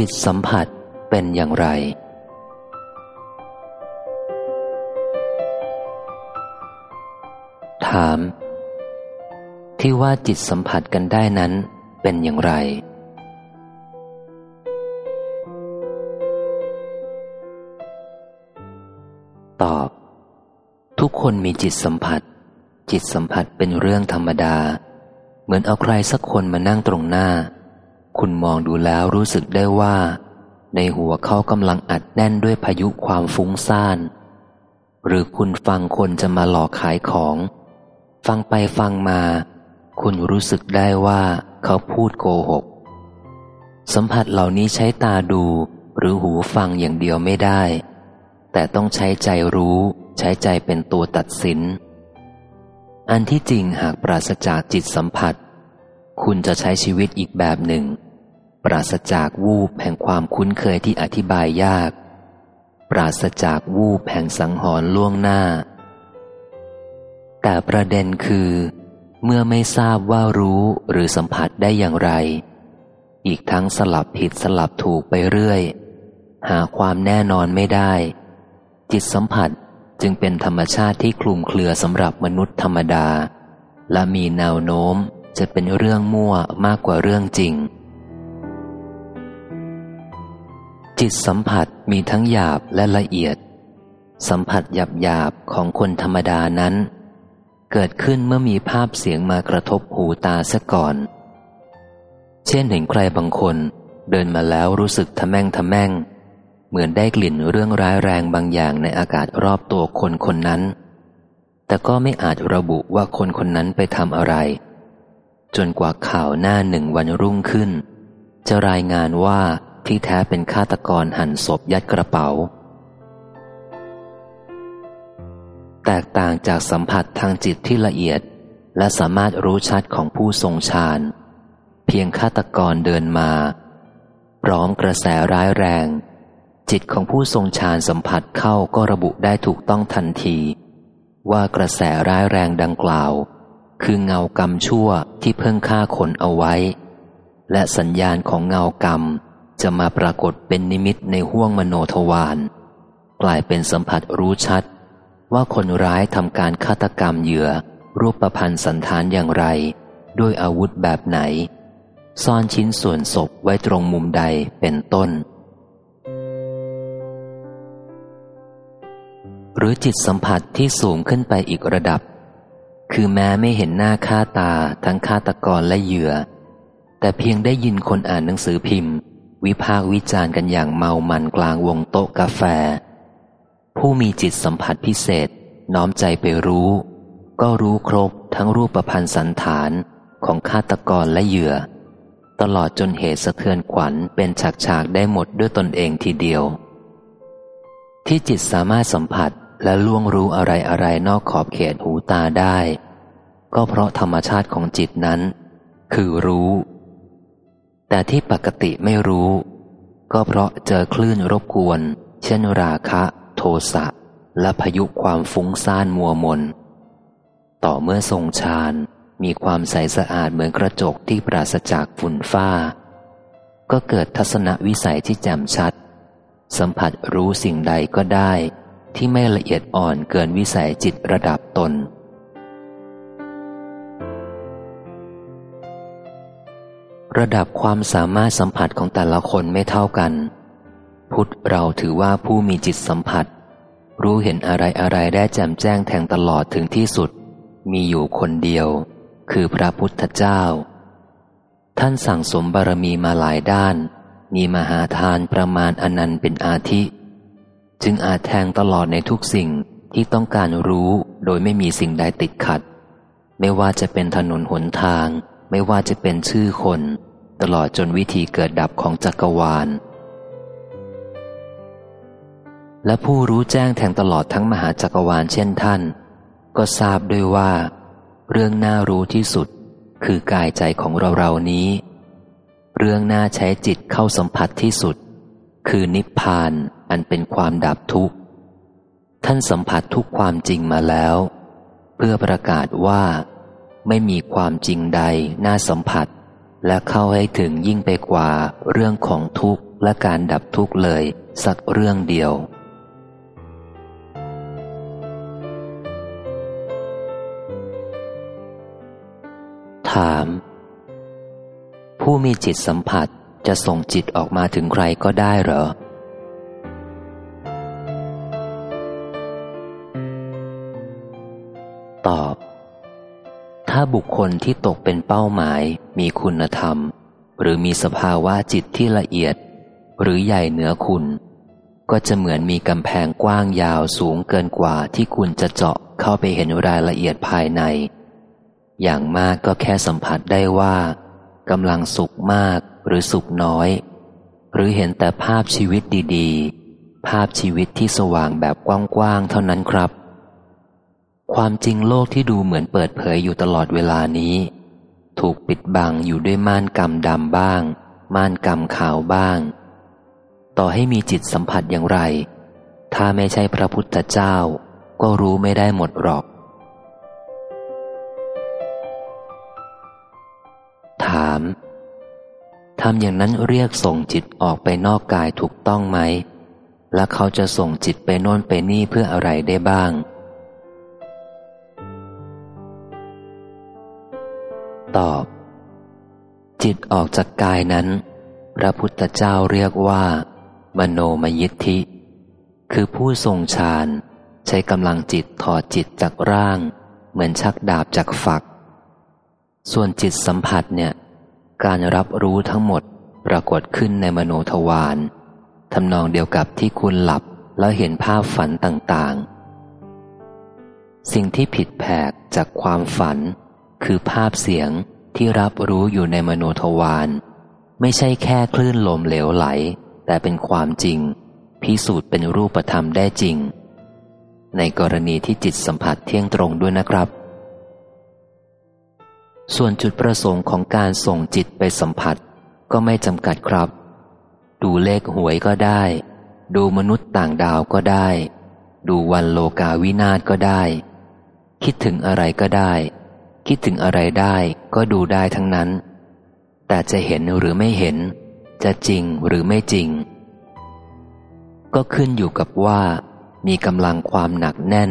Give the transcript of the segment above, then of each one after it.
จิตสัมผัสเป็นอย่างไร ถาม ที่ว่าจิตสัมผัสกันได้นั้นเป็นอย่างไร ตอบ ทุกคนมีจิตสัมผัส จิตสัมผัสเป็นเรื่องธรรมดา เหมือนเอาใครสักคนมานั่งตรงหน้า คุณมองดูแล้วรู้สึกได้ว่า ในหัวเขากำลังอัดแน่นด้วยพายุความฟุ้งซ่าน หรือคุณฟังคนจะมาหลอกขายของ ฟังไปฟังมา คุณรู้สึกได้ว่าเขาพูดโกหก สัมผัสเหล่านี้ใช้ตาดูหรือหูฟังอย่างเดียวไม่ได้ แต่ต้องใช้ใจรู้ ใช้ใจเป็นตัวตัดสิน อันที่จริงหากปราศจากจิตสัมผัส คุณจะใช้ชีวิตอีกแบบหนึ่ง ปราศจากวูบแห่งความคุ้นเคยที่อธิบายยาก ปราศจากวูบแห่งสังหรณ์ล่วงหน้า แต่ประเด็นคือ เมื่อไม่ทราบว่ารู้หรือสัมผัสได้อย่างไร อีกทั้งสลับผิดสลับถูกไปเรื่อย หาความแน่นอนไม่ได้ จิตสัมผัสจึงเป็นธรรมชาติที่คลุมเครือสำหรับมนุษย์ธรรมดา และมีแนวโน้มจะเป็นเรื่องมั่วมากกว่าเรื่องจริง จิตสัมผัสมีทั้งหยาบและละเอียด สัมผัสหยาบหยาบของคนธรรมดานั้น เกิดขึ้นเมื่อมีภาพเสียงมากระทบหูตาซะก่อน เช่นเห็นใครบางคนเดินมาแล้วรู้สึกทะแม่งทะแม่ง เหมือนได้กลิ่นเรื่องร้ายแรงบางอย่างในอากาศรอบตัวคนคนนั้น แต่ก็ไม่อาจระบุว่าคนคนนั้นไปทำอะไร จนกว่าข่าวหน้าหนึ่งวันรุ่งขึ้น จะรายงานว่า ที่แท้เป็นฆาตกรหั่นศพยัดกระเป๋า แตกต่างจากสัมผัสทางจิตที่ละเอียด และสามารถรู้ชัดของผู้ทรงฌานเพียงฆาตกรเดินมา พร้อมกระแสร้ายแรง จิตของผู้ทรงฌานสัมผัสเข้าก็ระบุได้ถูกต้องทันที ว่ากระแสร้ายแรงดังกล่าว คือเงากรรมชั่วที่เพิ่งฆ่าคนเอาไว้ และสัญญาณของเงากรรม จะมาปรากฏเป็นนิมิตในห้วงมโนทวารกลายเป็นสัมผัสรู้ชัด ว่าคนร้ายทำการฆาตกรรมเหยื่อ รูปประพันธ์สันฐานอย่างไร ด้วยอาวุธแบบไหน ซ่อนชิ้นส่วนศพไว้ตรงมุมใดเป็นต้น หรือจิตสัมผัสที่สูงขึ้นไปอีกระดับ คือแม้ไม่เห็นหน้าค่าตาทั้งฆาตกรและเหยื่อ แต่เพียงได้ยินคนอ่านหนังสือพิมพ์ วิพากวิจารณ์กันอย่างเมามันกลางวงโต๊ะกาแฟ ผู้มีจิตสัมผัสพิเศษ น้อมใจไปรู้ ก็รู้ครบทั้งรูปประพันธ์สันฐานของฆาตกรและเหยื่อ ตลอดจนเหตุสะเทือนขวัญเป็นฉากๆได้หมดด้วยตนเองทีเดียว ที่จิตสามารถสัมผัสและล่วงรู้อะไรอะไรนอกขอบเขตหูตาได้ ก็เพราะธรรมชาติของจิตนั้น คือรู้ แต่ที่ปกติไม่รู้ ก็เพราะเจอคลื่นรบกวน เช่นราคะ โทสะ และพายุความฟุ้งซ่านมัวมน ต่อเมื่อทรงฌานมีความใสสะอาดเหมือนกระจกที่ปราศจากฝุ่นฟ้า ก็เกิดทัศนวิสัยที่แจ่มชัด สัมผัสรู้สิ่งใดก็ได้ ที่ไม่ละเอียดอ่อนเกินวิสัยจิตระดับตน ระดับความสามารถสัมผัสของแต่ละคนไม่เท่ากัน พุทธเราถือว่าผู้มีจิตสัมผัส รู้เห็นอะไรอะไรได้แจ่มแจ้งแทงตลอดถึงที่สุด มีอยู่คนเดียว คือพระพุทธเจ้า ท่านสั่งสมบารมีมาหลายด้าน มีมหาทานประมาณอนันต์เป็นอาทิ จึงอาจแทงตลอดในทุกสิ่งที่ต้องการรู้โดยไม่มีสิ่งใดติดขัด ไม่ว่าจะเป็นถนนหนทาง ไม่ว่าจะเป็นชื่อคน ตลอดจนวิธีเกิดดับของจักรวาล และผู้รู้แจ้งแทงตลอดทั้งมหาจักรวาลเช่นท่าน ก็ทราบด้วยว่า เรื่องน่ารู้ที่สุดคือกายใจของเราเรานี้ เรื่องน่าใช้จิตเข้าสัมผัสที่สุด คือนิพพานอันเป็นความดับทุกข์ ท่านสัมผัสทุกความจริงมาแล้ว เพื่อประกาศว่า ไม่มีความจริงใดน่าสัมผัส และเข้าให้ถึงยิ่งไปกว่าเรื่องของทุกข์และการดับทุกข์เลย สักเรื่องเดียว ถาม ผู้มีจิตสัมผัสจะส่งจิตออกมาถึงใครก็ได้เหรอ ตอบ ถ้าบุคคลที่ตกเป็นเป้าหมาย มีคุณธรรม หรือมีสภาวะจิตที่ละเอียด หรือใหญ่เหนือคุณ ก็จะเหมือนมีกำแพงกว้างยาวสูงเกินกว่าที่คุณจะเจาะเข้าไปเห็นรายละเอียดภายใน อย่างมากก็แค่สัมผัสได้ว่ากำลังสุขมากหรือสุขน้อย หรือเห็นแต่ภาพชีวิตดีๆ ภาพชีวิตที่สว่างแบบกว้างๆเท่านั้นครับ ความจริงโลกที่ดูเหมือนเปิดเผยอยู่ตลอดเวลานี้ ถูกปิดบังอยู่ด้วยม่านกำดำบ้าง ม่านกำขาวบ้าง ต่อให้มีจิตสัมผัสอย่างไร ถ้าไม่ใช่พระพุทธเจ้า ก็รู้ไม่ได้หมดหรอก ถามทำอย่างนั้นเรียกส่งจิตออกไปนอกกายถูกต้องไหม และเขาจะส่งจิตไปโน่นไปนี่เพื่ออะไรได้บ้าง ตอบ จิตออกจากกายนั้น พระพุทธเจ้าเรียกว่า มโนมยิทธิ คือผู้ทรงฌานใช้กำลังจิตถอดจิตจากร่าง เหมือนชักดาบจากฝัก ส่วนจิตสัมผัสเนี่ย การรับรู้ทั้งหมดปรากฏขึ้นในมโนทวารทำนองเดียวกับที่คุณหลับแล้วเห็นภาพฝันต่างๆ สิ่งที่ผิดแผกจากความฝัน คือภาพเสียงที่รับรู้อยู่ในมโนทวารไม่ใช่แค่คลื่นลมเหลวไหล แต่เป็นความจริง พิสูจน์เป็นรูปธรรมได้จริง ในกรณีที่จิตสัมผัสเที่ยงตรงด้วยนะครับ ส่วนจุดประสงค์ของการส่งจิตไปสัมผัสก็ไม่จำกัดครับ ดูเลขหวยก็ได้ ดูมนุษย์ต่างดาวก็ได้ ดูวันโลกาวินาศก็ได้ คิดถึงอะไรก็ได้ คิดถึงอะไรได้ก็ดูได้ทั้งนั้น แต่จะเห็นหรือไม่เห็น จะจริงหรือไม่จริง ก็ขึ้นอยู่กับว่า มีกำลังความหนักแน่น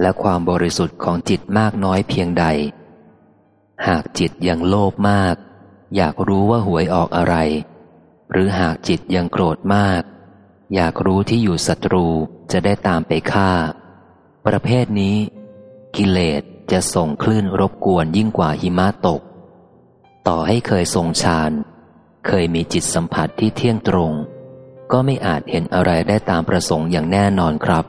และความบริสุทธิ์ของจิตมากน้อยเพียงใด หากจิตยังโลภมาก อยากรู้ว่าหวยออกอะไร หรือหากจิตยังโกรธมาก อยากรู้ที่อยู่ศัตรูจะได้ตามไปฆ่า ประเภทนี้ กิเลส จะส่งคลื่นรบกวนยิ่งกว่าหิมะตก ต่อให้เคยทรงฌาน เคยมีจิตสัมผัสที่เที่ยงตรง ก็ไม่อาจเห็นอะไรได้ตามประสงค์อย่างแน่นอนครับ